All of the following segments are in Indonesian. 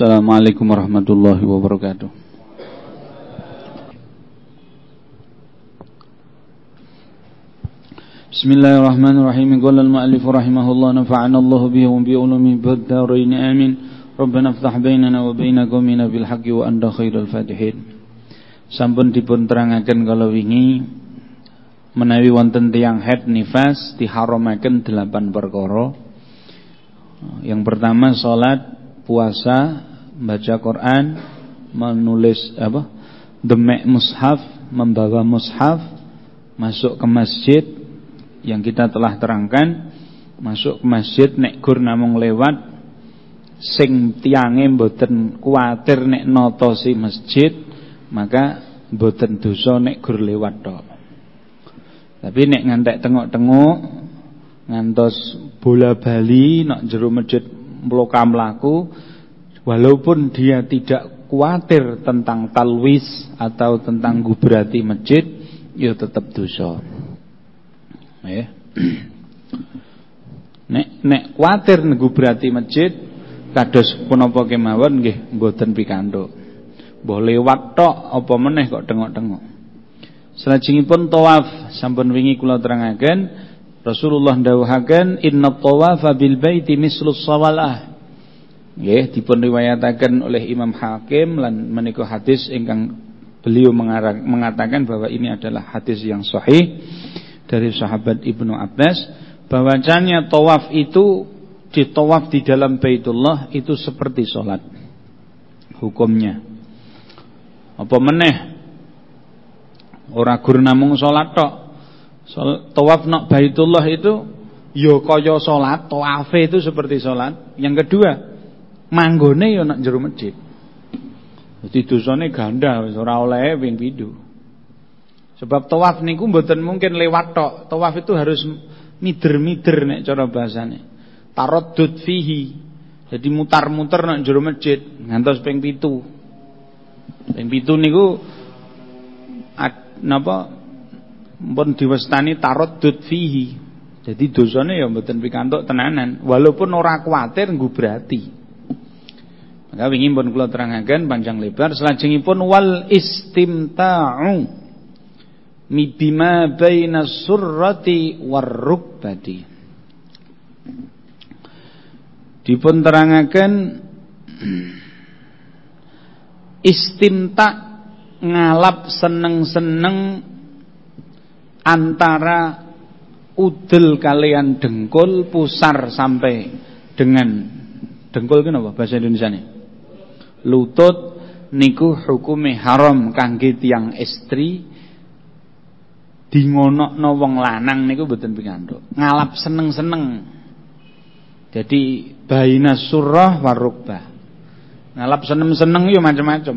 Assalamualaikum warahmatullahi wabarakatuh. Bismillahirrahmanirrahim. Qala al-mu'allif rahimahullah nafa'ana Allah bihi wa bi ulumi bid amin. Rabbana iftah bainana wa baina qaumina bil haqqi wa anta khairul fatihin. Sampun dipun terangaken kala wingi menawi wonten tiyang head nifas diharamaken delapan perkara. Yang pertama salat puasa, baca Quran, menulis apa? Demek mushaf, membawa mushaf, masuk ke masjid yang kita telah terangkan, masuk ke masjid nek gur namung lewat sing tiange mboten kuatir nek notosi masjid, maka mboten dosa nek gur lewat tok. Tapi nek ngantek tengok-tengok ngantos bola bali nek jero masjid mloka mlaku walaupun dia tidak khawatir tentang talwis atau tentang gubrati masjid ya tetap dosa. Ya. Nek nek kuatir gubrati masjid kados punapa kemawon nggih mboten pikantuk. Mbah lewat tok apa meneh kok tengok-tengok Selajengipun tawaf sampun wingi kula terangaken Rasulullah dawuhaken inna tawafa bil baiti mislus sawalah. Nggih dipun riwayataken oleh Imam Hakim lan menika hadis ingkang beliau mengatakan bahwa ini adalah hadis yang sahih dari sahabat Ibnu Abbas. Bahwasanya tawaf itu di tawaf di dalam Baitullah itu seperti sholat. Hukumnya. Apa meneh? Ora gur namung salat tok. Tawaf nak Baitullah itu ya kaya salat, tawafe itu seperti salat. Yang kedua, manggone ya nak jero masjid. Dadi dosane ganda wis ora oleh ping. Sebab tawaf niku mboten mungkin lewat tok. Tawaf itu harus mider-mider nek cara bahasane. Taraddud fihi. Jadi mutar-muter nak jero masjid ngantos ping 7. Ping 7 niku napa pun diwestani taraddud fihi. Jadi dosane ya mboten pikantuk tenanan, walaupun ora kuwatir berarti. Maka wingi pun kula terangaken panjang lebar. Salajengipun wal istimta'u mibima baina surrati warrukbati. Dipun terangaken istimta ngalap seneng-seneng antara udel kalian dengkul pusar sampai dengan dengkul itu apa? Bahasa Indonesia nih lutut niku hukume haram kangge tiang istri dingonokno wong lanang niku mboten pikantuk ngalap seneng-seneng. Jadi baina surah warukbah ngalap seneng-seneng yo macam-macam.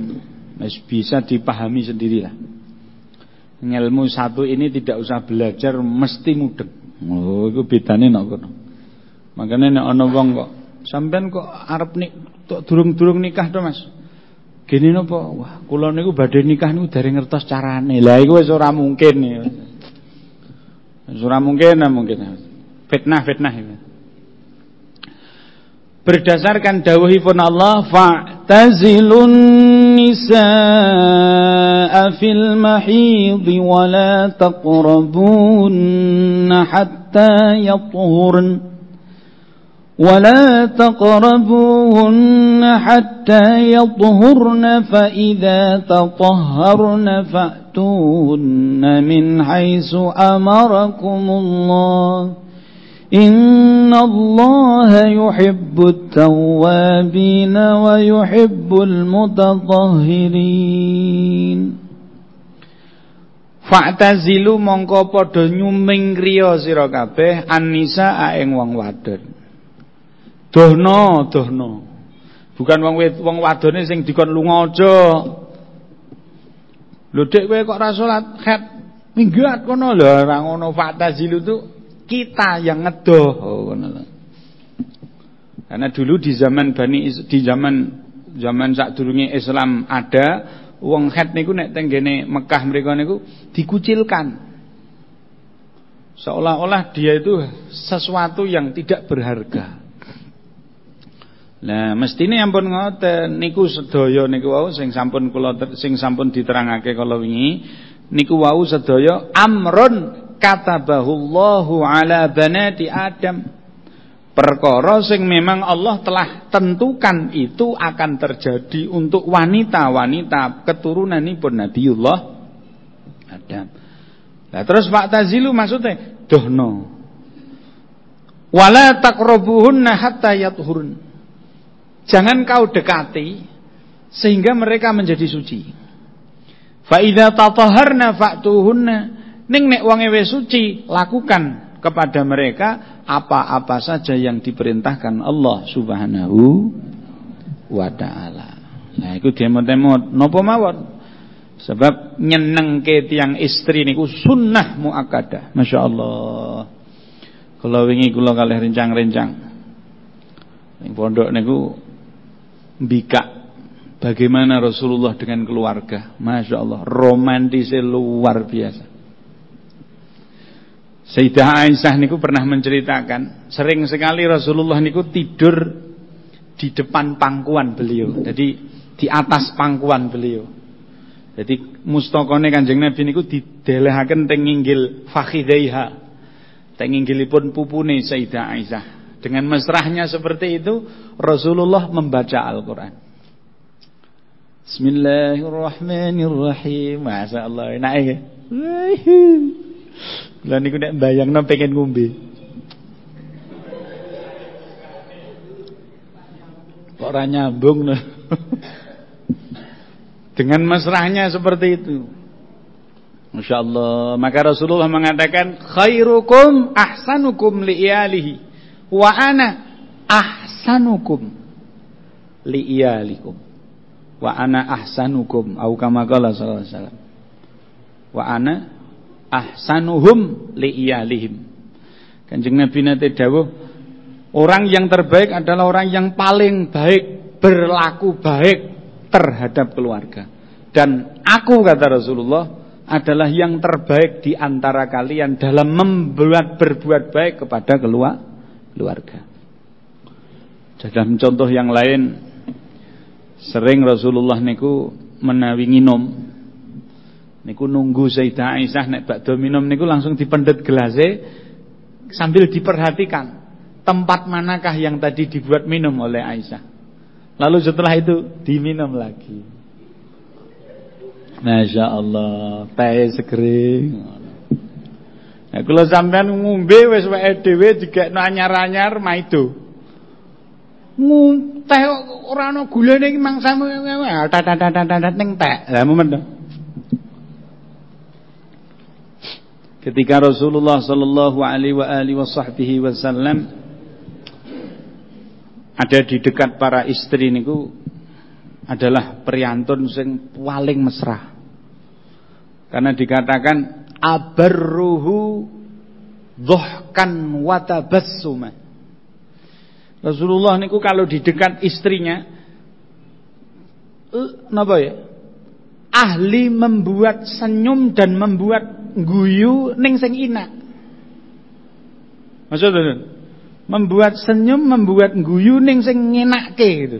Bisa dipahami sendirilah. Ngelmu satu ini tidak usah belajar mesti mudeng. Oh, itu bedane nek kono. Makane nek ana wong kok sampean kok arep nik Tok durung-durung nikah to, Mas. Gini napa? Wah, kula niku badhe nikah niku dari ngertos carane. Lah iku wis ora mungkin. Ya, wis ora mungkin, mungkin. Ya, Fitnah-fitnah ya, ini. Berdasarkan dawuhipun Allah, fa'tazilun nisaa fil mahid wa la taqrabun hatta yatahurna ولا تقربوهن حتى يطهرن فإذا تطهرن فأتون من حيث أمركم الله إن الله يحب التوابين ويحب المتطهرين Fa'tazilu mongko padha nyuming kriya sira kabeh annisa ing wong. Dohno, dohno. Bukan wong wong wadone sing dikon lunga aja. Lho Dek kowe kok ora salat khat minggat kono lho ora ngono fa'tazilu tuh kita yang ngedoh. Oh, Karena dulu di zaman Bani di zaman zaman sadurunge Islam ada wong het niku nek tenggene Mekah mereka niku dikucilkan. Seolah-olah dia itu sesuatu yang tidak berharga. Lah mestine ampun ngoten niku sedaya niku wau sing sampun kula sing sampun diterangake kala wingi niku wau sedaya amrun katabahullahu ala banati Adam. Perkara sing memang Allah telah tentukan itu akan terjadi untuk wanita-wanita keturunanipun Nabiullah Adam. Nah terus Pak Tazilu maksudnya dohno. Wala taqrabuhunna hatta yathurun. Jangan kau dekati sehingga mereka menjadi suci. Fa idza tatahharna fa'tuhunna Ning nek wong wis suci, lakukan kepada mereka apa-apa saja yang diperintahkan Allah Subhanahu wa taala. Nah, iku demot-demot napa mawon? Sebab nyenengke tiang istri niku sunnah muakkadah. Masyaallah. Kula wingi kula kalih rencang-rencang. Ning pondok niku mbikak bagaimana Rasulullah dengan keluarga. Masya Allah, romantisnya luar biasa. Sayyidah Aisyah niku pernah menceritakan, sering sekali Rasulullah niku tidur di depan pangkuan beliau. Jadi di atas pangkuan beliau. Jadi mustaqone Kanjeng Nabi niku didelehaken teng inggil fakhidaiha. Teng inggilipun pupune Sayyidah Aisyah. Dengan mesrahnya seperti itu Rasulullah membaca Al-Qur'an. Bismillahirrahmanirrahim. Masya Allah enak ya. Lah niku nek bayangno pengen ngombe. Kok ora nyambung no. Dengan mesrahnya seperti itu. Masya Allah. Maka Rasulullah mengatakan khairukum ahsanukum li iyalihi wa ana ahsanukum li iyalikum wa ana ahsanukum au kama qala sallallahu alaihi wasallam. Wa ana ahsanuhum li'iyalihim. Kanjeng Nabi nate dawuh, orang yang terbaik adalah orang yang paling baik, berlaku baik terhadap keluarga. Dan aku kata Rasulullah adalah yang terbaik di antara kalian dalam membuat berbuat baik kepada keluarga. Dalam contoh yang lain sering Rasulullah niku menawi nginom Niku nunggu Sayyidah Aisyah nek bakdo minum niku langsung dipendet gelase sambil diperhatikan tempat manakah yang tadi dibuat minum oleh Aisyah. Lalu setelah itu diminum lagi. Masya Allah, teh segering. Nah, kalau sampean ngombe wis wae dhewe digekno anyar-anyar maido. Ngung teh ora ana gulane iki mangsamu tat ning teh. Lah momen ketika Rasulullah sallallahu alaihi wa alihi wasallam ada di dekat para istri niku adalah priantun sing paling mesra. Karena dikatakan abarruhu dhuhkan wa tabassuma. Rasulullah niku kalau di dekat istrinya eh, napa ya? Ahli membuat senyum dan membuat guyu ning sing inak. Maksudnya membuat senyum, membuat guyu ning sing ngenakke gitu.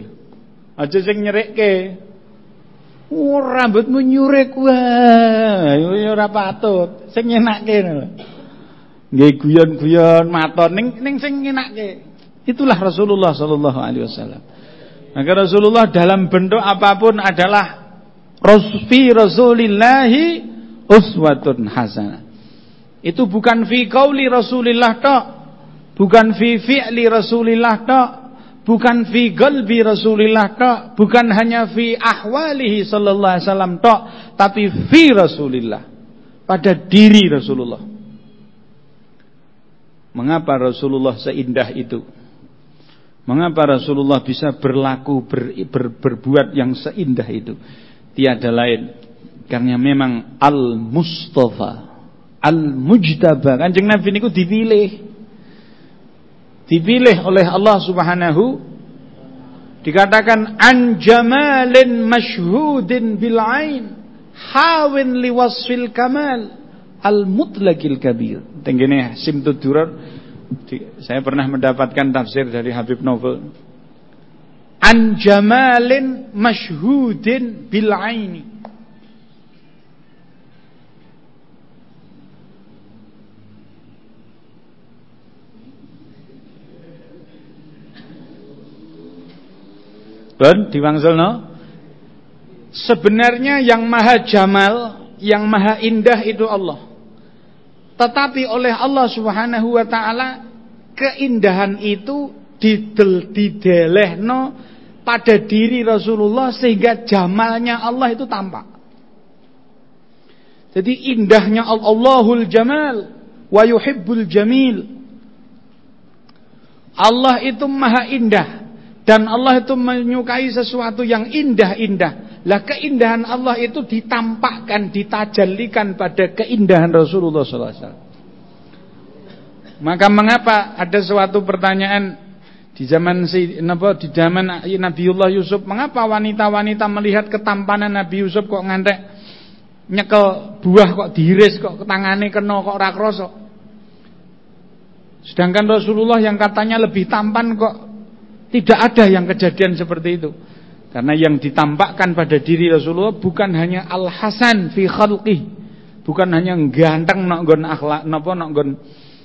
Aja sing nyerikke. Oh, rambutmu nyurek wah, ora patut. Sing ngenakke lho. Nggih guyon-guyon maton ning ning sing ngenakke. Itulah Rasulullah sallallahu alaihi wasallam. Maka Rasulullah dalam bentuk apa pun adalah Rasfi Rasulillahi uswatun hasanah. Itu bukan fi qauli Rasulillah tok, bukan fi fi'li Rasulillah tok, bukan fi qalbi Rasulillah tok, bukan hanya fi ahwalihi sallallahu alaihi wasallam tok, tapi fi Rasulillah. Pada diri Rasulullah. Mengapa Rasulullah seindah itu? Mengapa Rasulullah bisa berlaku ber, ber, berbuat yang seindah itu? Tiada lain karena memang Al-Mustafa Al-Mujtaba Kanjeng Nabi niku dipilih Dipilih oleh Allah subhanahu. Dikatakan An jamalin masyhudin bil ain Hawin liwasfil kamal Al-mutlaqil kabir. Tenggene Simtud Durar Saya pernah mendapatkan tafsir dari Habib Novel. An jamalin masyhudin bil aini Pun diwangsulno. Sebenarnya yang maha jamal, yang maha indah itu Allah. Tetapi oleh Allah Subhanahu wa taala keindahan itu didel didelehno pada diri Rasulullah sehingga jamalnya Allah itu tampak. Jadi indahnya Allahul Jamal wa yuhibbul jamil. Allah itu maha indah dan Allah itu menyukai sesuatu yang indah-indah. Lah keindahan Allah itu ditampakkan, ditajalikan pada keindahan Rasulullah SAW. Maka mengapa ada suatu pertanyaan di zaman si napa di zaman Nabiullah Yusuf, mengapa wanita-wanita melihat ketampanan Nabi Yusuf kok ngantek nyekel buah kok diiris kok tangane kena kok ora. Sedangkan Rasulullah yang katanya lebih tampan kok tidak ada yang kejadian seperti itu. Karena yang ditampakkan pada diri Rasulullah bukan hanya al-hasan fi khalqih. Bukan hanya ganteng nok nggon akhlak napa nok nggon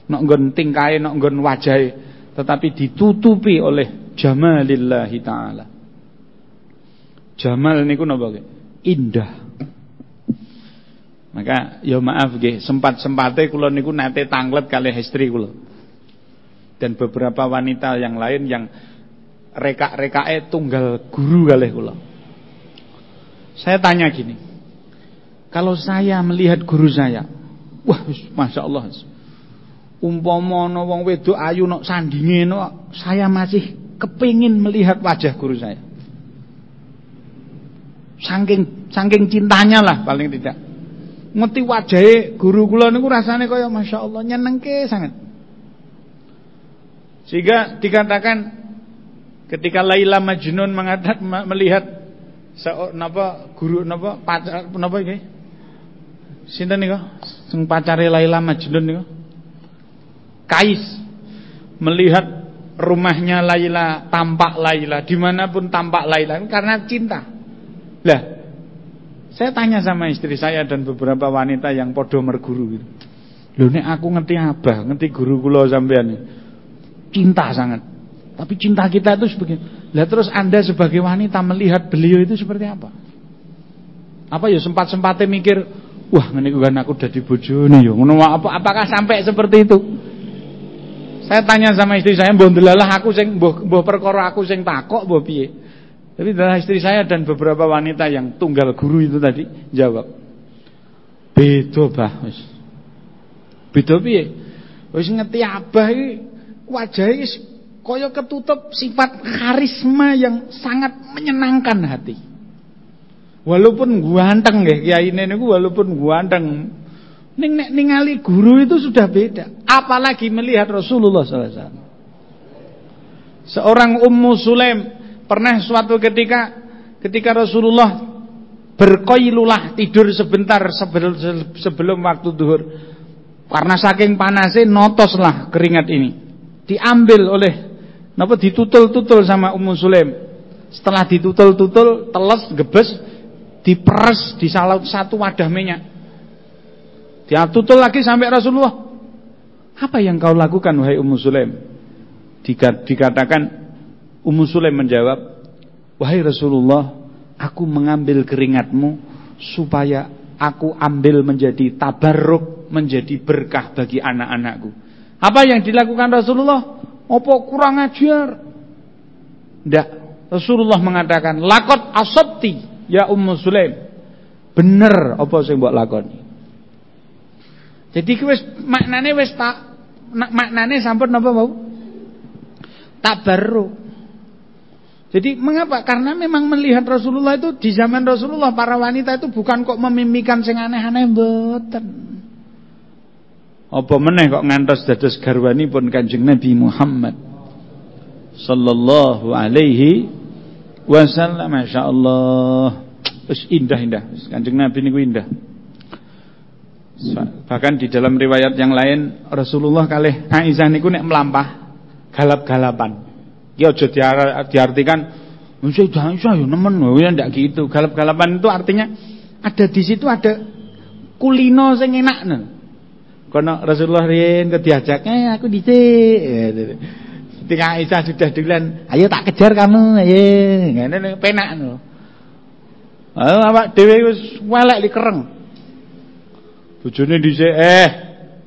nok nggon tingkae nok nggon wajahe, tetapi ditutupi oleh jamalillahi taala. Jamal niku napa Indah. Maka ya maaf nggih, sempat-sempate kula niku nate tanglet kali istri kula. Dan beberapa wanita yang lain yang reka-rekae tunggal guru kalih kula. Saya tanya gini. Kalau saya melihat guru saya, wah Masya Allah. Umpama ana wong wedok ayu nok sandinge no, saya masih kepingin melihat wajah guru saya. Saking saking cintanya lah paling tidak. Ngerti wajahe guru kula niku rasane kaya Masya Allah nyenengke sangat. Sehingga dikatakan Ketika Laila Majnun mengatakan melihat napa guru napa pacar napa iki? Sinten niku? Sing pacare Laila Majnun niku? Kais melihat rumahnya Laila tampak Laila di mana pun tampak Laila karena cinta. Lah, saya tanya sama istri saya dan beberapa wanita yang podo merguru gitu. Lho nek aku ngerti abah, ngerti guru kula sampean. Cinta sangat. Tapi cinta kita itu sebagai Lah terus Anda sebagai wanita melihat beliau itu seperti apa? Apa ya sempat-sempatnya mikir, wah ngene kan aku udah bojone ya. Ngono apa apakah sampai seperti itu? Saya tanya sama istri saya, mbok delalah aku sing mbok perkara aku sing takok mbok piye? Tapi adalah istri saya dan beberapa wanita yang tunggal guru itu tadi jawab. Beda, Bah. Wis. Beda piye? Wis ngerti abah iki Koyo ketutup sifat karisma yang sangat menyenangkan hati. Walaupun ganteng nggih kiai niku walaupun ganteng ning nek ningali guru itu sudah beda. Apalagi melihat Rasulullah SAW. Seorang Ummu Sulaim pernah suatu ketika ketika Rasulullah berkoilulah tidur sebentar sebelum, sebelum waktu duhur karena saking panasnya notoslah keringat ini diambil oleh Napa ditutul-tutul sama Ummu Sulaim. Setelah ditutul-tutul, teles, gebes, diperes di salah satu wadah minyak. Dia tutul lagi sampai Rasulullah. Apa yang kau lakukan wahai Ummu Sulaim? Dikatakan Ummu Sulaim menjawab, "Wahai Rasulullah, aku mengambil keringatmu supaya aku ambil menjadi tabarruk, menjadi berkah bagi anak-anakku." Apa yang dilakukan Rasulullah? Apa kurang ajar? Tidak. Rasulullah mengatakan, lakot asabti ya Ummu Sulaim. Bener apa sing mbok lakoni. Jadi wis maknane wis tak maknane sampun napa mau? Tak baru. Jadi mengapa? Karena memang melihat Rasulullah itu di zaman Rasulullah para wanita itu bukan kok memimikan sing aneh-aneh mboten. Apa meneh kok ngantos dados pun Kanjeng Nabi Muhammad sallallahu alaihi wasallam? Masyaallah. Wis indah-indah Kanjeng Nabi niku indah. Bahkan di dalam riwayat yang lain Rasulullah kalih Aisyah niku nek melampah galap-galapan. Iki aja diartikan Sayyidah Aisyah ya nemen ya ndak gitu. Galap-galapan itu artinya ada di situ ada kulino sing enak. Kono Rasulullah riyen diajaknya eh, aku dhisik. Ketika Aisyah sudah duluan, ayo tak kejar kamu, ayo. Ngene penak. Ayo awak dhewe wis welek dikereng. Bojone dhisik eh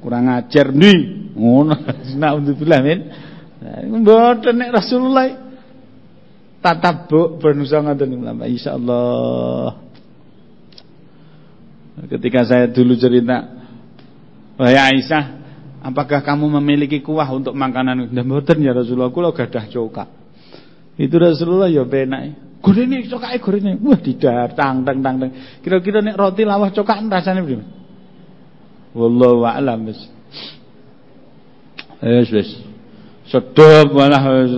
kurang ajar nih. Ngono. Naudzubillah min. Mboten nek Rasulullah tatabuk berusaha ngoten ulama insyaallah. Ketika saya dulu cerita, "Wahai Aisyah, apakah kamu memiliki kuah untuk makanan?" Dan mboten ya Rasulullah, kula gadah cokak. Itu Rasulullah ya penak. Gorene cokake gorene. Wah didar tang tang tang. Kira-kira nek roti lawah cokak rasane piye? Wallahu a'lam wis. Wis wis. Sedep malah wis.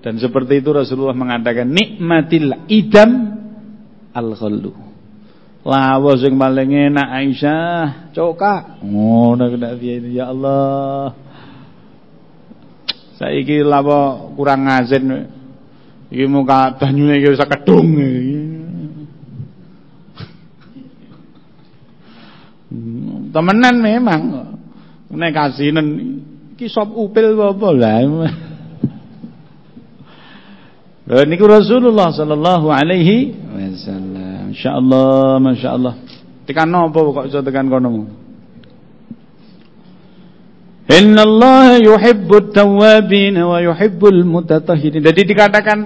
Dan seperti itu Rasulullah mengatakan nikmatil idam al-khallu. Lawa sing paling enak Aisyah, coka. Ngono kena piye ya Allah. Saiki lawa kurang ngazen. Iki muka banyune iki wis kedung Temenan memang. Nek kasinen iki sop upil apa lah. Niku Rasulullah sallallahu alaihi wasallam. Insyaallah, masyaallah. Tekan napa kok iso tekan kono? Inna Allah yuhibbut tawabin wa yuhibbul mutatahhirin. Jadi dikatakan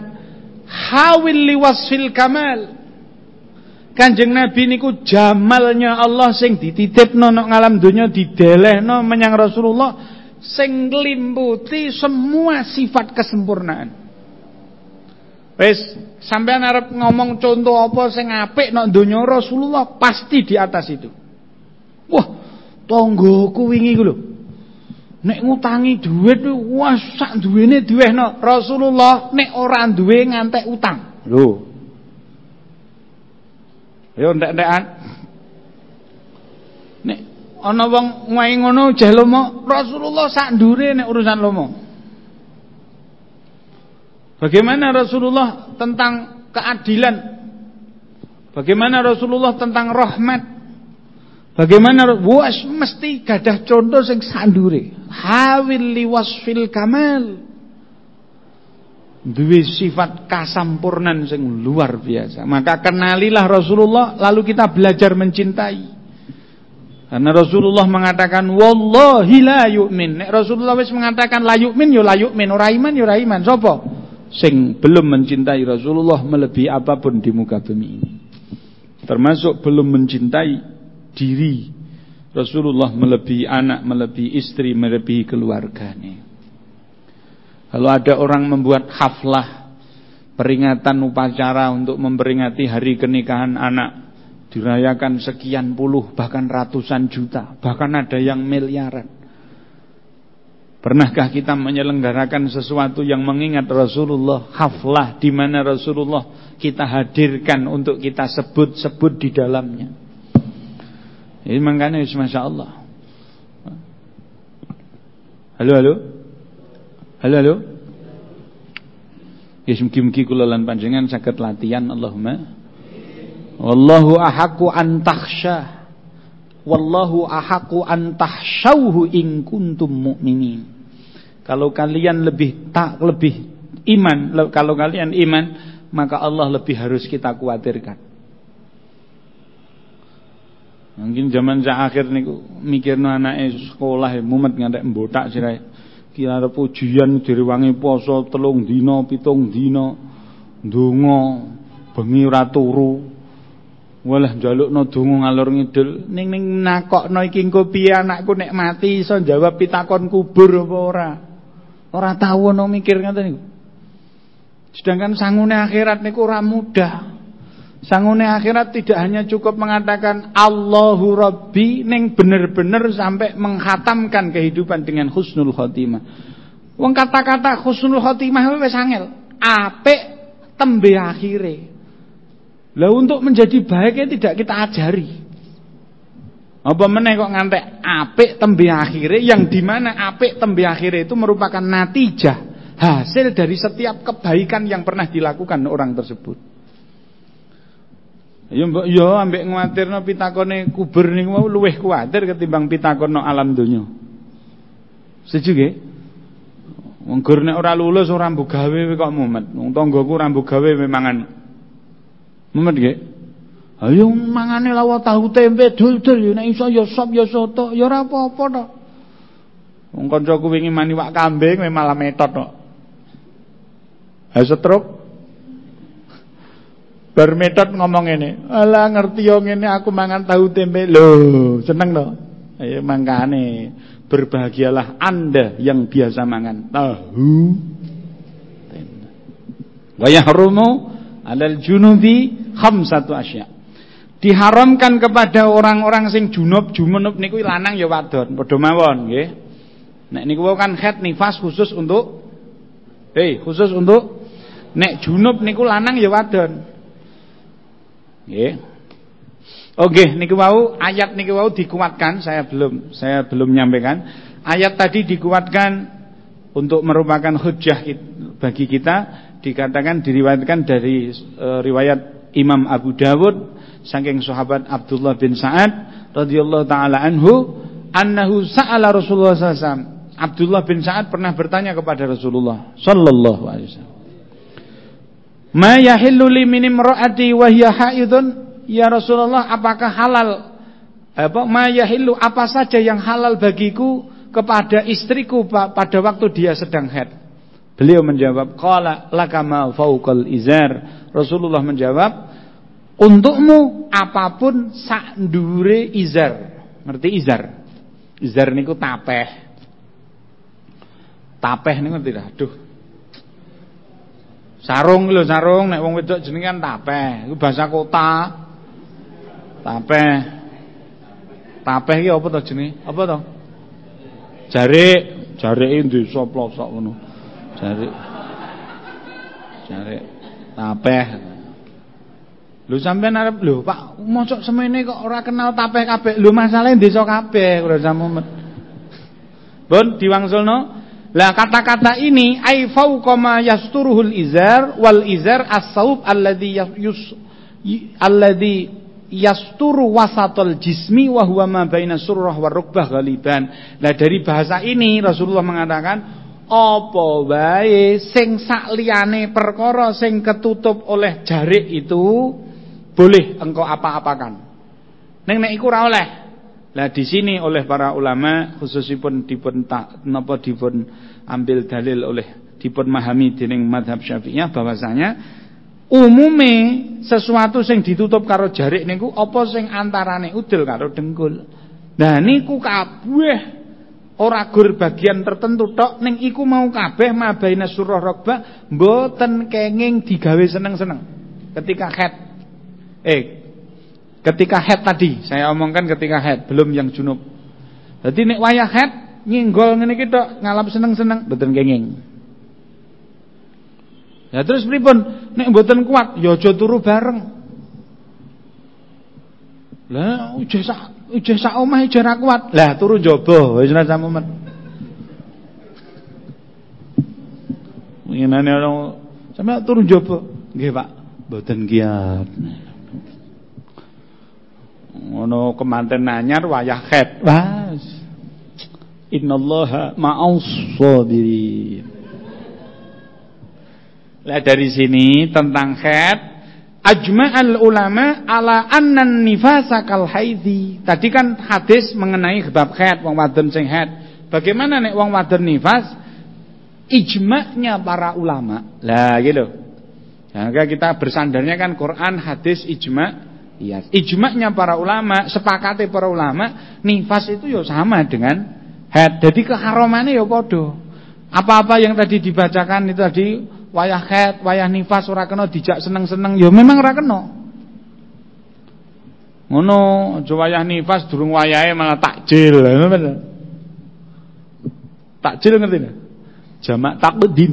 hawil liwasfil kamal. Kanjeng Nabi niku jamalnya Allah sing dititipno nang alam donya didelehno menyang Rasulullah sing nglimputi semua sifat kesempurnaan. Wis sampean arep ngomong contoh apa sing apik nek donya Rasulullah pasti di atas itu. Wah, tanggoku wingi ku lho. Nek ngutangi dhuwit wah sak duwene diwehno. Rasulullah nek ora duwe ngantek utang. Lho. Yo ndek-ndekan. Nek ana wong ngwae ngono jeh lomo, Rasulullah sak ndure nek urusan lomo. Bagaimana Rasulullah tentang keadilan? Bagaimana Rasulullah tentang rahmat? Bagaimana was mesti gadah contoh sing sandure. Hawil liwasfil kamal. Duwe sifat kasampurnan sing luar biasa. Maka kenalilah Rasulullah lalu kita belajar mencintai. Karena Rasulullah mengatakan wallahi la yu'min. Rasulullah wis mengatakan la yu'min yo la yu'min, ora iman yo ora. Sapa? Sing belum mencintai Rasulullah melebihi apa pun di muka bumi ini. Termasuk belum mencintai diri Rasulullah melebihi anak, melebihi istri, melebihi keluarganya. Kalau ada orang membuat haflah peringatan upacara untuk memperingati hari kenikahan anak dirayakan sekian puluh bahkan ratusan juta, bahkan ada yang miliaran. Pernahkah kita menyelenggarakan sesuatu yang mengingat Rasulullah Haflah di mana Rasulullah kita hadirkan untuk kita sebut-sebut di dalamnya? Ini makanya Masya Allah. Halo halo? Halo halo? Ya mugi-mugi kula lan panjenengan latihan Allahumma. Wallahu ahaku an Wallahu ahaku antahsyauhu in kuntum mu'minin. Kalau kalian lebih tak lebih iman, kalau kalian iman, maka Allah lebih harus kita khawatirkan. Mungkin zaman akhir niku mikirno anake sekolah mumet ngantek mbotak sirahe. Kira arep ujian direwangi poso telung dina, pitung dina, ndonga bengi ora turu. Walah njalukno donga ngalor ngidul. Ning ning nakokno iki engko piye anakku nek mati iso jawab pitakon kubur apa ora? Ora tahu ono mikir ngoten niku. Sedangkan sangune akhirat niku ora mudah. Sangune akhirat tidak hanya cukup mengatakan Allahu Rabbi ning bener-bener sampai menghatamkan kehidupan dengan husnul khotimah. Wong kata-kata husnul khotimah wis angel. Apik tembe akhire. Lah untuk menjadi baiknya tidak kita ajari. Apa meneh kok ngantek apik tembe akhire yang di mana apik tembe akhire itu merupakan natijah hasil dari setiap kebaikan yang pernah dilakukan orang tersebut. Ya mbok ya, ambek nguatirno pitakone kubur niku mau luwih kuwatir ketimbang pitakono alam donya. Setuju nggih? Wong gur nek ora lulus ora mbok gawe kok mumet. Wong tanggaku ora mbok gawe memangan. Mumet nggih? Ayo mangane lawa tahu tempe dul-dul nek iso ya sop ya soto ya ora apa-apa to. Wong kancaku wingi mani wak kambing malah metot kok. Ha setruk. Bar metot ngomong ini, "Alah ngerti yo ngene aku mangan tahu tempe." Lho, seneng to? Ayo mangkane berbahagialah Anda yang biasa mangan tahu tempe. Wa 'alal junubi khamsatu asya' diharamkan kepada orang-orang sing junub jumenub niku lanang ya wadon padha mawon nggih. Nek niku kan head nifas khusus untuk hei khusus untuk nek junub niku lanang ya wadon. Nggih. Oke, niku wau ayat niku wau dikuatkan, saya belum saya belum menyampaikan. Ayat tadi dikuatkan untuk merupakan hujah bagi kita dikatakan diriwayatkan dari e, riwayat Imam Abu Dawud saking sahabat Abdullah bin Sa'ad radhiyallahu taala anhu annahu sa'ala Rasulullah SAW. Abdullah bin Sa'ad pernah bertanya kepada Rasulullah sallallahu alaihi wasallam. Ma yahillu li min imraati wa hiya haidun? Ya Rasulullah, apakah halal apa ma yahillu apa saja yang halal bagiku kepada istriku pada waktu dia sedang haid? Beliau menjawab, qala lakama fauqal izar. Rasulullah menjawab, Untukmu apa pun sak ndure izar. Ngerti izar? Izar niku tapeh. Tapeh niku ngerti Aduh. Sarung lho sarung nek wong wedok jenenge kan tapeh. Iku bahasa kota. Tapeh. Tapeh iki apa to jenenge? Apa to? Jarik, jarike desa plosok ngono. Jarik. Jarik. Tapeh. Lho sampean arep lho Pak, mosok semene kok ora kenal tapeh kabeh. Lho masalahe desa kabeh ora samumet. Bon diwangsulno. Lah kata-kata ini ai fauqa ma yasturuhul izar wal izar as-saub alladhi yus alladhi yasturu wasatul jismi wa huwa ma baina surrah wa rukbah ghaliban. Lah dari bahasa ini Rasulullah mengatakan apa wae sing sak liyane perkara sing ketutup oleh jarik itu boleh engkau apa-apakan. Neng nek iku ora oleh. Lah di sini oleh para ulama khususipun dipun tak napa dipun ambil dalil oleh dipun memahami dening madhab Syafi'iyah bahwasanya umume sesuatu sing ditutup karo jarik niku apa sing antarane udel karo dengkul. Nah niku kabeh ora gur bagian tertentu tok ning iku mau kabeh mabaina surah rokbah mboten kenging digawe seneng-seneng ketika head Eh, ketika head tadi, saya omongkan ketika head, belum yang junub. Jadi nek wayah head nginggol ngene iki tok, ngalap seneng-seneng, mboten kenging. Ya terus pripun? Nek mboten kuat, ya aja turu bareng. Lah ujeh ujeh sak omah ijeh ra kuat. Lah turu njaba wis ora samumet. Winginane orang sampe turu njaba. Nggih, Pak. Mboten kiat ngono kemanten nanyar wayah khet was innallaha ma'as sabirin lah dari sini tentang khet ajma'al ulama ala annan nifasa kal haidhi. Tadi kan hadis mengenai bab khet wong wadon sing khet bagaimana nek wong wadon nifas? Ijma'nya para ulama. Lah gitu nah, kita bersandarnya kan Quran hadis ijma' Iya, ijma'nya para ulama, sepakati para ulama, nifas itu ya sama dengan head. Jadi keharamannya ya padha. Apa-apa yang tadi dibacakan itu tadi wayah head, wayah nifas ora kena dijak seneng-seneng, ya memang ora kena. Ngono, aja wayah nifas durung wayahe malah takjil. Takjil ngerti nggak? Jamak takdim.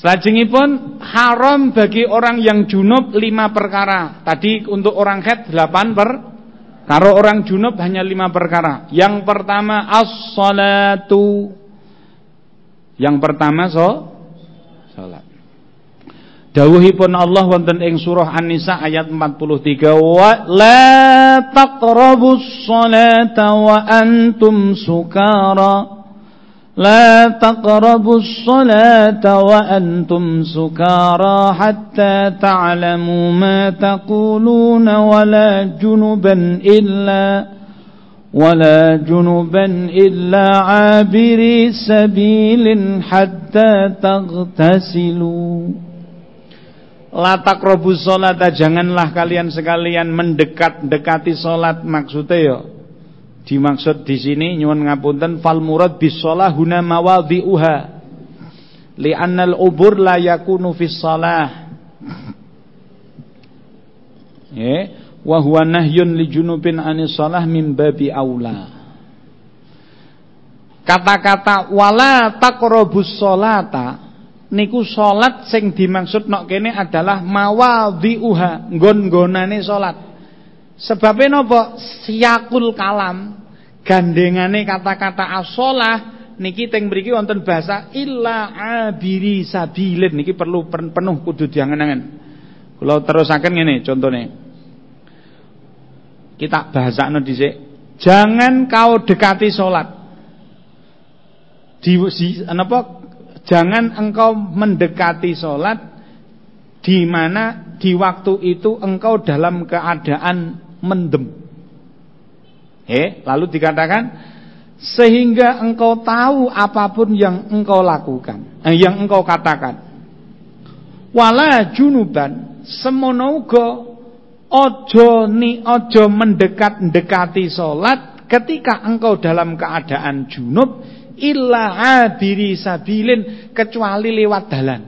Selajengipun haram bagi orang yang junub lima perkara. Tadi untuk orang head delapan per Karo orang junub hanya lima perkara. Yang pertama as-salatu. Yang pertama so salat. Dawuhipun Allah wonten ing surah An-Nisa ayat 43 wa la taqrabus salata wa antum sukara la taqrabus salata wa antum sukara hatta ta'lamu ma taquluna wa la junuban illa ولا جنبا إلا عابري سبيل حتى تغتسلوا La takrobus sholata janganlah kalian sekalian mendekat-dekati solat maksudnya ya. Dimaksud di sini nyuwun ngapunten fal murad bis shalah huna mawadhi'uha. Li'anna al-ubur la yakunu fis shalah. Ya, wa huwa nahyun li junubin anis shalah min babi aula. Kata-kata wala takrobus sholata niku salat sing dimaksud nok kene adalah mawadhi'uha nggon-nggonane salat. Sebabe napa? Siakul kalam gandengane kata-kata as-shalah niki teng mriki wonten bahasa illa abiri sabilin. Niki perlu penuh kudu diangen-angen. Kula terusaken ngene contone kita bahasane dhisik jangan kau dekati salat di, di apa Jangan engkau mendekati sholat di mana di waktu itu engkau dalam keadaan mendem. Eh, lalu dikatakan sehingga engkau tahu apa pun yang engkau lakukan, eh, yang engkau katakan. Wala junuban ojo ni ojo mendekat-dekati sholat ketika engkau dalam keadaan junub illa abiri sabilin kecuali lewat dalan.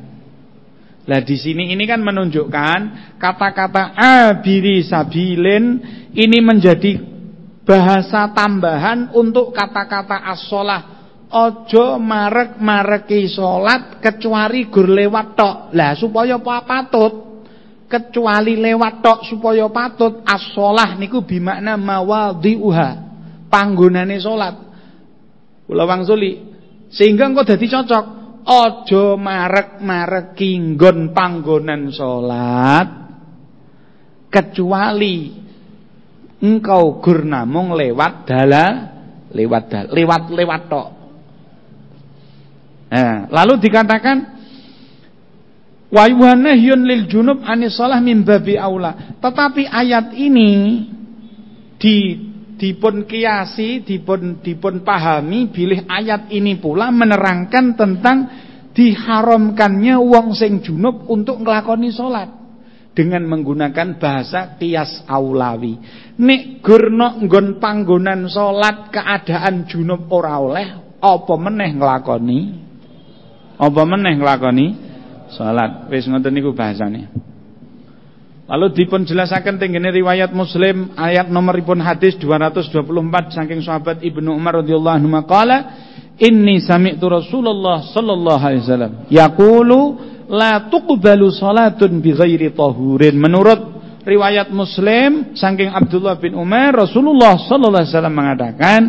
Lah di sini ini kan menunjukkan kata-kata abiri sabilin ini menjadi bahasa tambahan untuk kata-kata as-shalah. Ojo marek-mareki salat kecuali gur lewat tok. Lah supaya apa patut? Kecuali lewat tok supaya patut as-shalah niku bimakna mawadhi'uha. Panggonane salat. Kula wangsuli sehingga engko dadi cocok. Aja marek-mareki nggon panggonan salat kecuali engkau gur namung lewat dala lewat lewat lewat tok. Nah, lalu dikatakan wa yuhanahyun lil junub anis shalah min babi aula. Tetapi ayat ini di dipun kiasi, dipun dipun pahami bilih ayat ini pula menerangkan tentang diharamkannya wong sing junub untuk nglakoni salat dengan menggunakan bahasa kias aulawi. Nek gurno nggon panggonan salat keadaan junub ora oleh apa meneh nglakoni? Apa meneh nglakoni salat? Wis ngoten niku bahasane. Lalu dipun jelasaken tenggene riwayat Muslim ayat nomoripun hadis 224 saking sahabat Ibnu Umar radhiyallahu anhu qala inni sami'tu Rasulullah sallallahu alaihi wasallam yaqulu la tuqbalu salatun bighairi tahurin menurut riwayat Muslim saking Abdullah bin Umar Rasulullah sallallahu alaihi wasallam mengatakan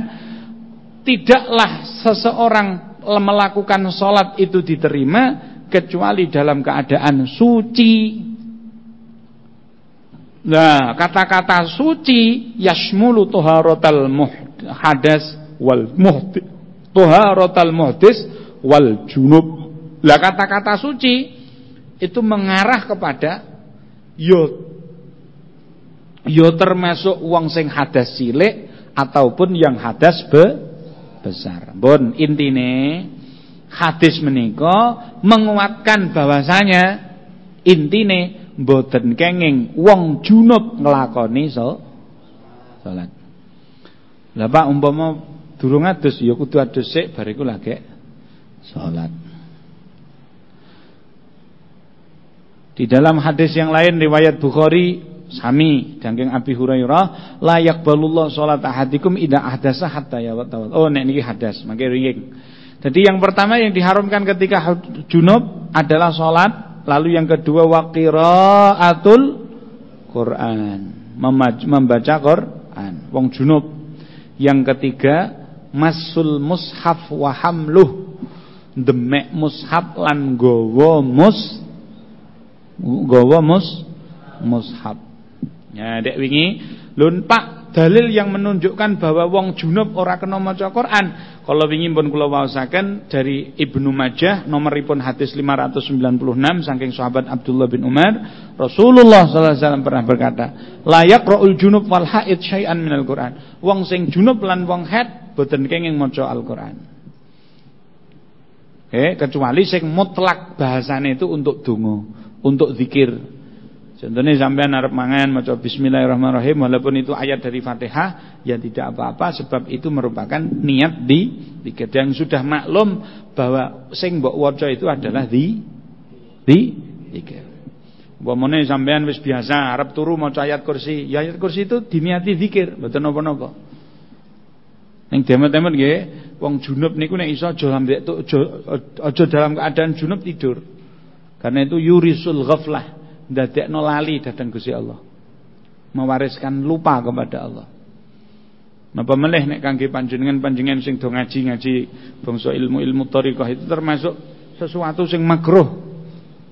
tidaklah seseorang melakukan salat itu diterima kecuali dalam keadaan suci Nah, kata-kata suci yashmulu tuharatal muhadas wal muhdi tuharatal muhdis wal junub. Lah kata-kata suci itu mengarah kepada yo yo termasuk wong sing hadas cilik ataupun yang hadas be besar. Bon, intine hadis menika menguatkan bahwasanya intine mboten kenging wong junub nglakoni so salat. Lah Pak umpama durung adus ya kudu adus sik bar iku lagi salat. Di dalam hadis yang lain riwayat Bukhari sami dangking Abi Hurairah la yaqbalullah salat ahadikum idza ahdasa hatta yawtawat. Oh nek niki hadas mangke ringing. Jadi yang pertama yang diharamkan ketika junub adalah salat Lalu yang kedua waqiraatul Quran, membaca Quran, wong junub. Yang ketiga masul mushaf wa hamluh, demek mushaf lan gowo mus gowo mus mushaf. Ya, dek wingi lun Pak dalil yang menunjukkan bahwa wong junub ora kena maca Quran. Kalau wingi pun kula waosaken dari Ibnu Majah nomoripun hadis 596 saking sahabat Abdullah bin Umar, Rasulullah sallallahu alaihi wasallam pernah berkata, "La yaqra'ul junub wal haid syai'an minal Quran." Wong sing junub lan wong haid boten kenging maca Al-Qur'an. Eh, kecuali sing mutlak bahasane itu untuk donga, untuk zikir. Contohnya sampai arep mangan maca bismillahirrahmanirrahim walaupun itu ayat dari Fatihah ya tidak apa-apa sebab itu merupakan niat di zikir dan sudah maklum bahwa sing mbok waca itu adalah di di zikir. Umpamane sampean wis biasa arep turu maca ayat kursi, ya ayat kursi itu diniati zikir, mboten napa-napa. Ning demet-demet nggih Wong junub niku nek iso aja aja dalam keadaan junub tidur. Karena itu yurisul ghaflah, ndadekno lali datang Gusti Allah. Mewariskan lupa kepada Allah. Napa meleh nek kangge panjenengan-panjenengan sing do ngaji-ngaji bangsa ilmu-ilmu thariqah itu termasuk sesuatu sing makruh.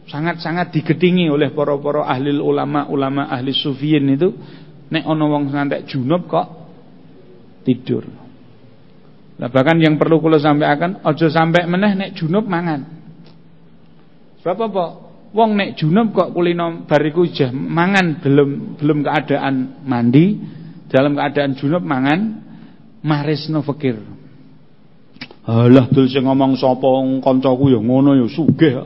Sangat-sangat digedingi oleh para-para ahli ulama, ulama ahli sufiyin itu nek ana wong ngantek junub kok tidur. Nah, bahkan yang perlu kula sampaikan aja sampai meneh nek junub mangan. Sebab apa? Wong nek junub kok kulino bariku jah mangan belum belum keadaan mandi, dalam keadaan junub mangan marisno fakir. Alah dul sing ngomong sapa kancaku ya ngono ya sugih.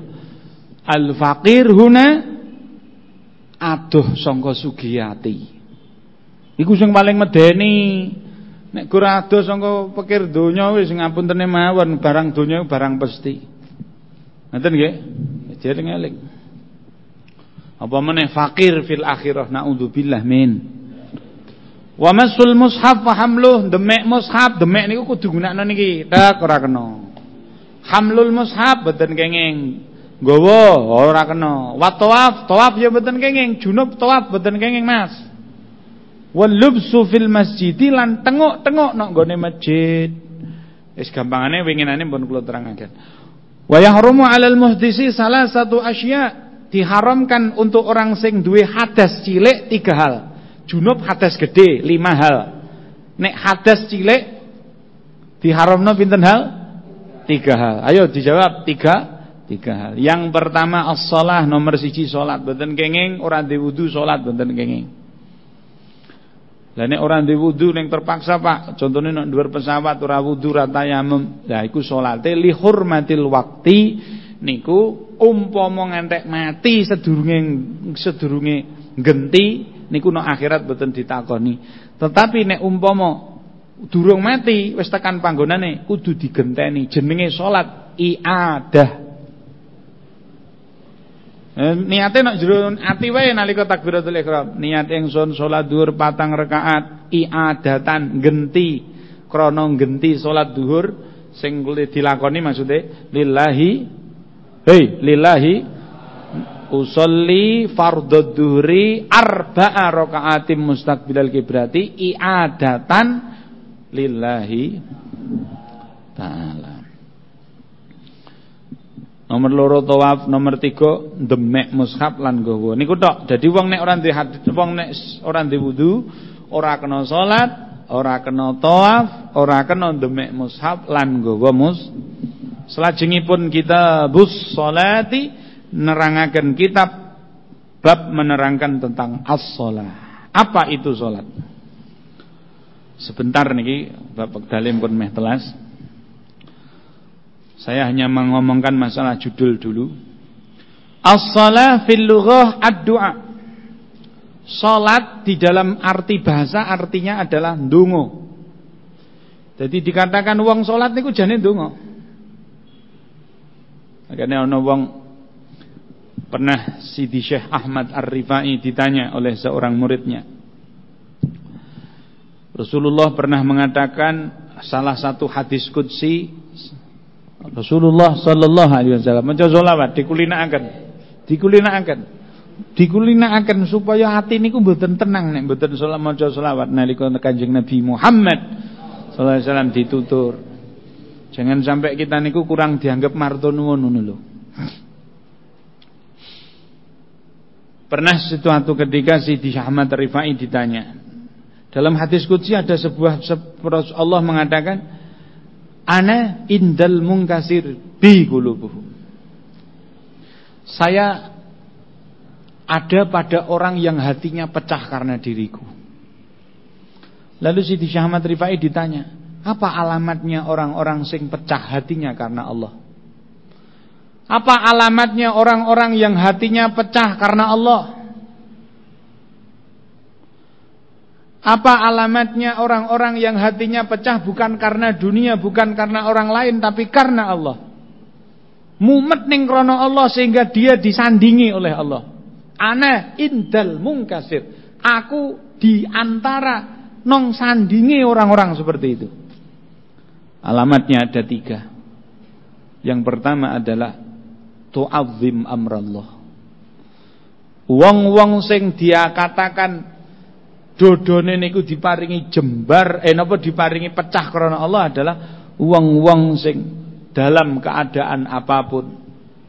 Al faqir huna aduh sangka sugiyati. Iku sing paling medeni. Nek ora ado sangka pikir donya wis ngapuntene mawon, barang donya barang pasti. Ngoten nggih? Jeling-eling. Apa meneh fakir fil akhirah naudzubillah min. Wa masul mushaf wa hamluh, demek mushaf, demek niku kudu gunakno niki. Tak ora kena. Hamlul mushaf boten kenging. Nggawa ora kena. Wa tawaf, tawaf ya boten kenging. Junub tawaf boten kenging, Mas wal lubsu fil masjid lan tengok-tengok nok gone masjid wis gampangane winginane pun kula terangaken wa yahrumu 'alal muhdisi salah satu asya diharamkan untuk orang sing duwe hadas cilik tiga hal. Junub hadas gede lima hal. Nek hadas cilik diharamno pinten hal? Tiga hal. Ayo dijawab tiga tiga hal. Yang pertama as-shalah nomor siji salat. Boten kenging ora diwudu salat boten kenging. Lah nek ora ndek wudu ning terpaksa Pak, contone nek dhuwur pesawat ora wudu ora tayamum. Lah iku salate li hurmatil waqti niku umpama ngantek mati sedurunge sedurunge genti niku nek akhirat boten ditakoni. Tetapi nek umpama durung mati wis tekan panggonane kudu digenteni jenenge salat iadah Eh, niate nak jero ati wae nalika takbiratul ihram. Niat ingsun salat dhuwur patang rakaat iadatan genti krana genti salat dhuwur sing dilakoni maksude lillahi hei lillahi usolli fardhu dhuhri arba'a rakaatim mustaqbilal kibrati iadatan lillahi ta'ala Nomor loro tawaf, nomor tiga demek mushaf lan gowo. Niku tok. Dadi wong nek ora ndek wong nek ora ndek wudu, ora kena salat, ora kena tawaf, ora kena demek mushaf lan gowo mus. Selajengipun kita bus salati nerangaken kitab bab menerangkan tentang as-shalah. Apa itu salat? Sebentar niki Bapak Dalim pun meh telas. Saya hanya mengomongkan masalah judul dulu. As-salah fil lughah ad-du'a. Salat di dalam arti bahasa artinya adalah ndonga. Jadi dikatakan wong salat niku jane ndonga. Makanya ana wong pernah Sidi Syekh Ahmad Ar-Rifai ditanya oleh seorang muridnya. Rasulullah pernah mengatakan salah satu hadis qudsi Rasulullah sallallahu alaihi wasallam maca selawat dikulinakaken. Dikulinakaken. Dikulinakaken supaya hati niku mboten tenang nek mboten salat maca selawat nalika Kanjeng Nabi Muhammad sallallahu alaihi wasallam ditutur. Jangan sampai kita niku kurang dianggap martonuwun ngono. Pernah suatu ketika Siti Ahmad Rifai ditanya. Dalam hadis qudsi ada sebuah Allah mengatakan ana indal mungkasir bi qulubuhum. Saya ada pada orang yang hatinya pecah karena diriku. Lalu Siti Ahmad Rifai ditanya, apa alamatnya orang-orang sing pecah hatinya karena Allah? Apa alamatnya orang-orang yang hatinya pecah karena Allah? Apa alamatnya orang-orang yang hatinya pecah bukan karena dunia, bukan karena orang lain, tapi karena Allah? Mumet ning krono Allah sehingga dia disandingi oleh Allah. Ana indal mungkasir. Aku di antara nong sandingi orang-orang seperti itu. Alamatnya ada tiga. Yang pertama adalah tu'azzim amrallah. Wong-wong sing dia katakan dodone niku diparingi jembar eh napa diparingi pecah karena Allah adalah wong-wong sing dalam keadaan apa pun,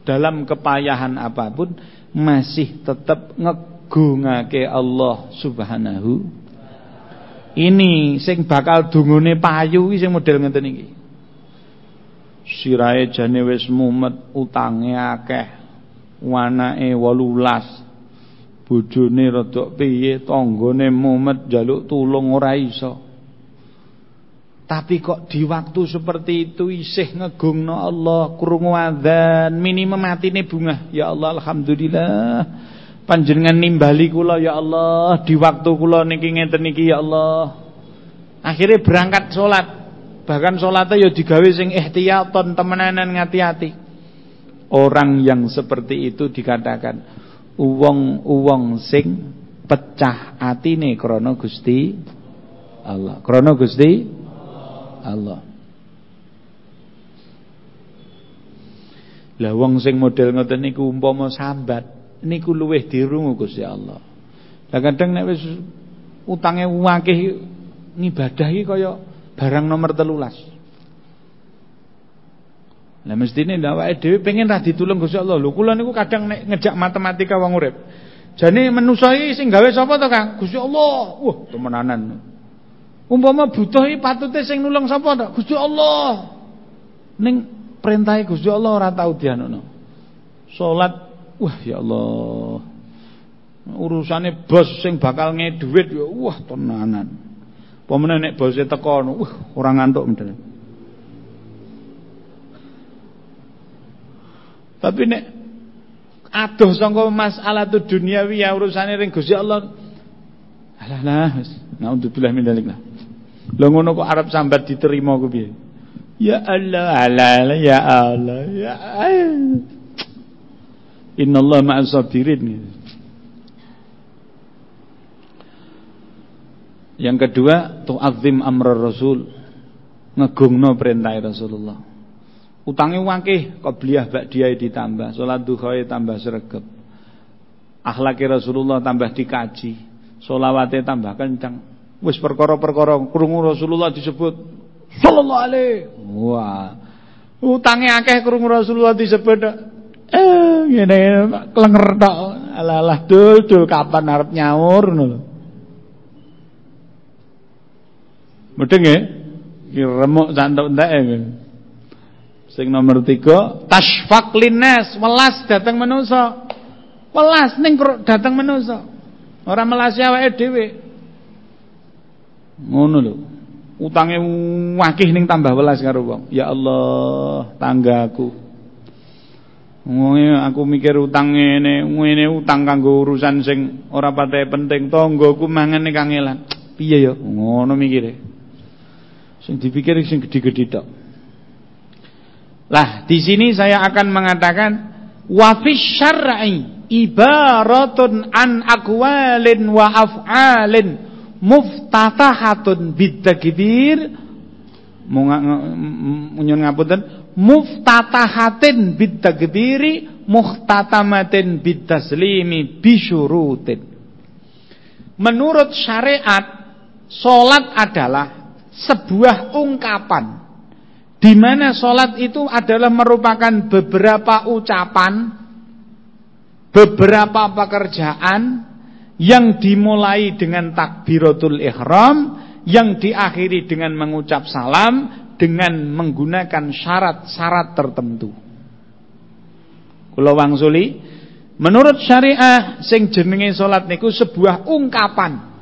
dalam kepayahan apa pun masih tetap ngegungake Allah Subhanahu ini sing bakal dungune payu iki sing model ngeten iki. Sirahe jane wis mumet, utange akeh. Wanake 18. Bojone rada piye, tanggane mumet njaluk tulung ora iso. Tapi kok di waktu seperti itu isih ngegungno Allah, krungu adzan, minimum matine bunga. Ya Allah alhamdulillah panjenengan nimbali kula ya Allah. Di waktu kula niki ngeten niki ya Allah. Akhirnya berangkat sholat. Bahkan sholatnya ya digawe sing ihtiyaton temenanan ngati-hati. Orang yang seperti itu dikatakan uwong-uwong sing pecah atine krana Gusti Allah. Krana Gusti Allah. Lah wong sing model ngoten niku umpama sambat niku luwih dirungu Gusti Allah. Lah kadang nek wis utange akeh ngibadah iki kaya barang nomor telulas. Lah mestine awake dhewe pengen ra ditulung Gusti Allah. Lho kula niku kadang nek ngejak matematika wong urip. Jane manusa iki sing gawe sapa to Kang? Gusti Allah. Wah, temenanan. Umpama butuh iki patute sing nulung sapa to? Gusti Allah. Ning perintahe Gusti Allah ora tau dianono. Salat Wah ya Allah. Urusane bos sing bakal nge dhuwit ya wah tenanan. Pemene nek bose teko wah ora ngantuk mendel. Tapi nek adoh sangka masalah tu duniawi ya urusane ring Gusti Allah. Alah lah, naudzubillah min dzalik lah. Lha ngono kok arep sambat diterima ku piye? Ya Allah, Allah, ya Allah, ya Allah. Innallaha ma'as sabirin. Yang kedua, tu'azzim amrar Rasul. Ngegungno perintah Rasulullah. Utangnya wakih, qabliyah ba'diyah ditambah, salat duha tambah sregep. Akhlaki Rasulullah tambah dikaji, solawatnya tambah kencang. Wis perkara-perkara krungu Rasulullah disebut sallallahu alaihi. Wah. Utangnya akeh krungu Rasulullah disebut Eh, ngene klenger tok. Alah dul dul kapan arep nyaur ngono lho. Mudeng nggih? Ki remuk santuk enteke. Sing nomor 3, tasfaq linnas, welas dateng manusa. Welas ning dateng manusa. Ora melasi awake dhewe. Ngono lho. Utange wakih ning tambah welas karo wong. Ya Allah, tanggaku Wong aku mikir utang ngene, ngene utang kanggo urusan sing ora pathe penting, tanggaku mangane kangelan. Piye ya? Ngono mikire. Sing dipikir sing gedhi-gedhi tok. Lah, di sini saya akan mengatakan wa syar'i ibaratun an aqwalin wa af'alin muftatahatun bitakbir nyun ngapunten muftatahatin bitakbiri muhtatamatin bitaslimi bisyurutin. Menurut syariat solat adalah sebuah ungkapan di mana sholat itu adalah merupakan beberapa ucapan, beberapa pekerjaan yang dimulai dengan takbiratul ihram, yang diakhiri dengan mengucap salam, dengan menggunakan syarat-syarat tertentu. Kula wangsuli, menurut syariah sing jenenge salat niku sebuah ungkapan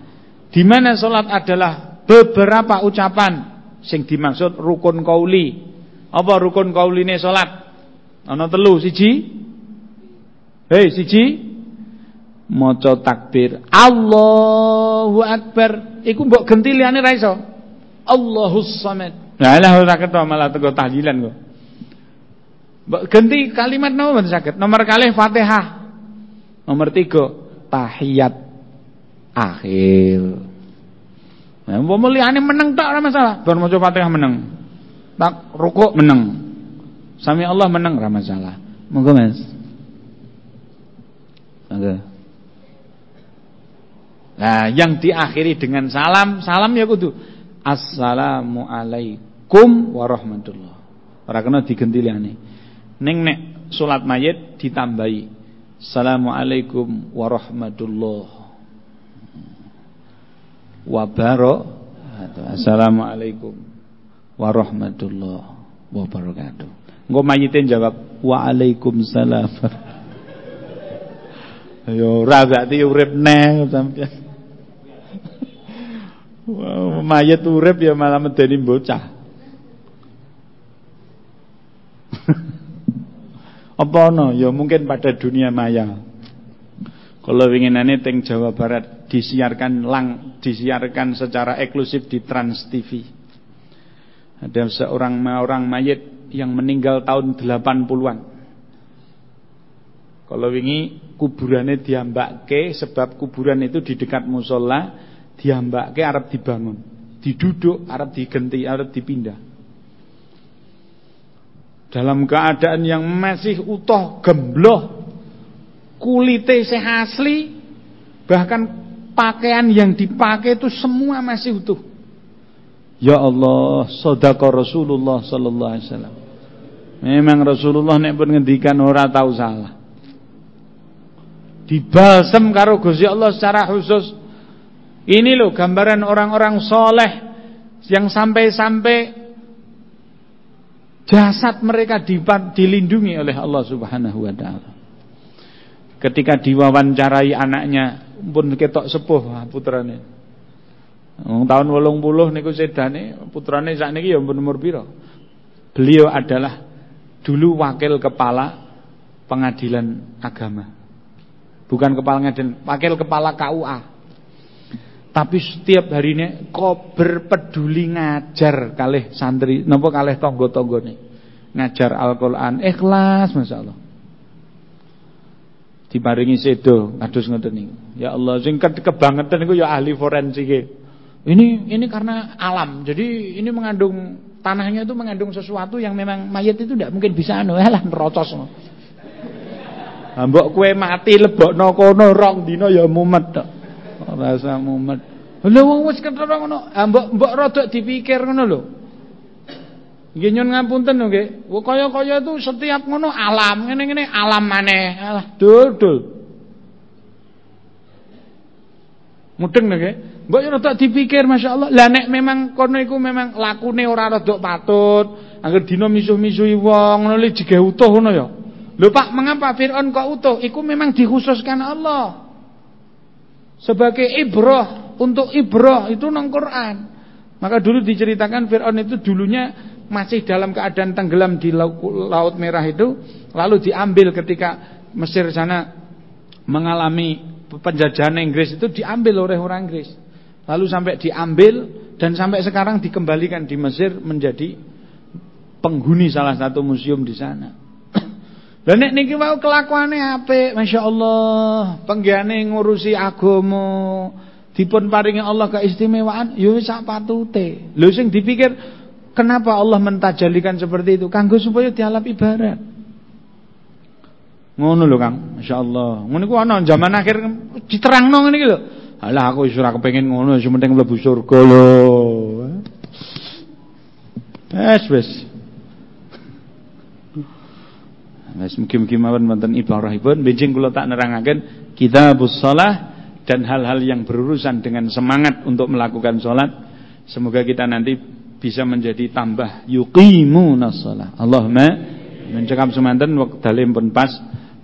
di mana salat adalah beberapa ucapan sing dimaksud rukun kauli. Apa rukun kauline salat? Ana telu, siji. Hei, siji. Maca takbir. Allahu akbar. Iku mbok genti liyane ra iso. Allahus samad. Lah lah ora ketho malah teko tahlilan kok. Ganti kalimat mboten saged. Nomor kalih Fatihah. Nomor tiga tahiyat akhir. Nah, umpama liyane meneng tok ora masalah. Bar maca Fatihah meneng. Tak rukuk meneng. Sami Allah meneng ora masalah. Monggo Mas. Monggo. Nah, yang diakhiri dengan salam, salam ya kudu assalamu alaikum warahmatullah. Ora kena digenti liyane. Ning nek salat mayit ditambahi Assalamualaikum warahmatullahi wabarakatuh. Assalamualaikum warahmatullahi wabarakatuh. Engko mayite jawab waalaikumsalam. Yo ora berarti urip neh sampeyan. Wow, mayit urip ya malah medeni bocah. Apa ono? Ya mungkin pada dunia maya. Kalau winginane teng Jawa Barat disiarkan lang disiarkan secara eksklusif di Trans TV. Ada seorang orang mayit yang meninggal tahun 80-an. Kalau wingi kuburannya diambake sebab kuburan itu di dekat musola diambake Arab dibangun. Diduduk Arab digenti, Arab dipindah. Dalam keadaan yang masih utuh, gembloh, kulite saya asli, bahkan pakaian yang dipakai itu semua masih utuh. Ya Allah, sodako Rasulullah sallallahu alaihi wasallam. Memang Rasulullah nek pun ngendikan ora tahu salah. Dibalsem karo Gusti Allah secara khusus. Ini loh gambaran orang-orang soleh yang sampai-sampai jasad mereka dilindungi oleh Allah Subhanahu wa taala. Ketika diwawancarai anaknya pun ketok sepuh putrane. Wong tahun 80 niku sedane putrane sakniki ya umur pira? Beliau adalah dulu wakil kepala pengadilan agama. Bukan kepala pengadilan, wakil kepala KUA. Tapi setiap harinya kok berpeduli ngajar kalih santri napa kalih tangga-tanggane. Ngajar Al-Qur'an ikhlas masyaallah diparingi sedo kados ngoten. Ya Allah sing kebangetan niku ya ahli forensik. Ini ini karena alam. Jadi ini mengandung tanahnya itu mengandung sesuatu yang memang mayat itu tidak mungkin bisa anu lah nerocos. Mbok kue mati lebokno kono rong dina ya mumet tok. Rasa mumet. Lha wong wis ketara ngono. Mbok mbok rodok dipikir ngono lho. Nggih nyun ngapunten nggih. Kaya-kaya itu setiap ngono alam, ngene-ngene alam maneh. Alah, dul dul. Mudeng nggih. Mbok yo tak dipikir masyaallah. Lah nek memang kono iku memang lakune ora rada patut, angger dina misuh-misuhi wong ngono li jige utuh ngono ya. Lho Pak, mengapa Firaun kok utuh? Iku memang dikhususkan Allah. Sebagai ibrah, untuk ibrah itu nang Quran. Maka dulu diceritakan Firaun itu dulunya masih dalam keadaan tenggelam di laut merah itu lalu diambil ketika Mesir sana mengalami penjajahan Inggris itu diambil oleh orang Inggris lalu sampai diambil dan sampai sekarang dikembalikan di Mesir menjadi penghuni salah satu museum di sana dan nek niki mau kelakuannya apa Masya Allah penggane ngurusi agama dipun paringi Allah keistimewaan yo sak patute lho sing dipikir Kenapa Allah mentajalikan seperti itu? Kanggo supaya dialap ibarat. Ngono lho Kang, masyaallah. Ngono ku ana zaman akhir diterangno ngene iki lho. Alah aku wis ora kepengin ngono, sing penting mlebu surga lho. Wes wes. Wis mugi-mugi mawon wonten ibarahipun benjing kula tak nerangaken kitabus shalah dan hal-hal yang berurusan dengan semangat untuk melakukan sholat. Semoga kita nanti bisa menjadi tambah yuqimunas shalah. Allahumma mencekam semanten wekdale pun pas.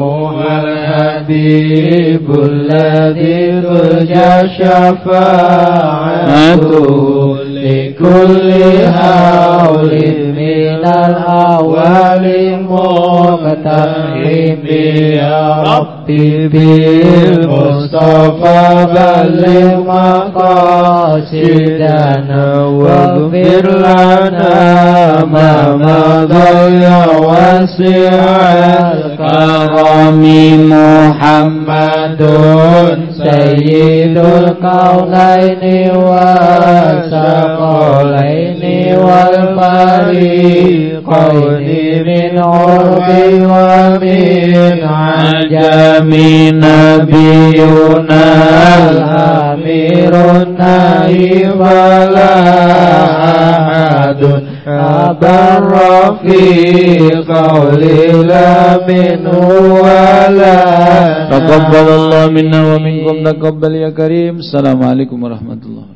هو الحبيب الذي ترجى شفاعته لكل هول من الأول مقتحم يا ربي بالمصطفى بلغ مقاصدنا واغفر لنا ما مضى يا واسع الكرم محمد سيد الكونين والثقلين والفريقين من عرب ومن عجم. نبينا الأمير النهي ولا أحد أبر في قول لا منه ولا تقبل الله منا ومنكم. تقبل يا كريم. السلام عليكم ورحمة الله.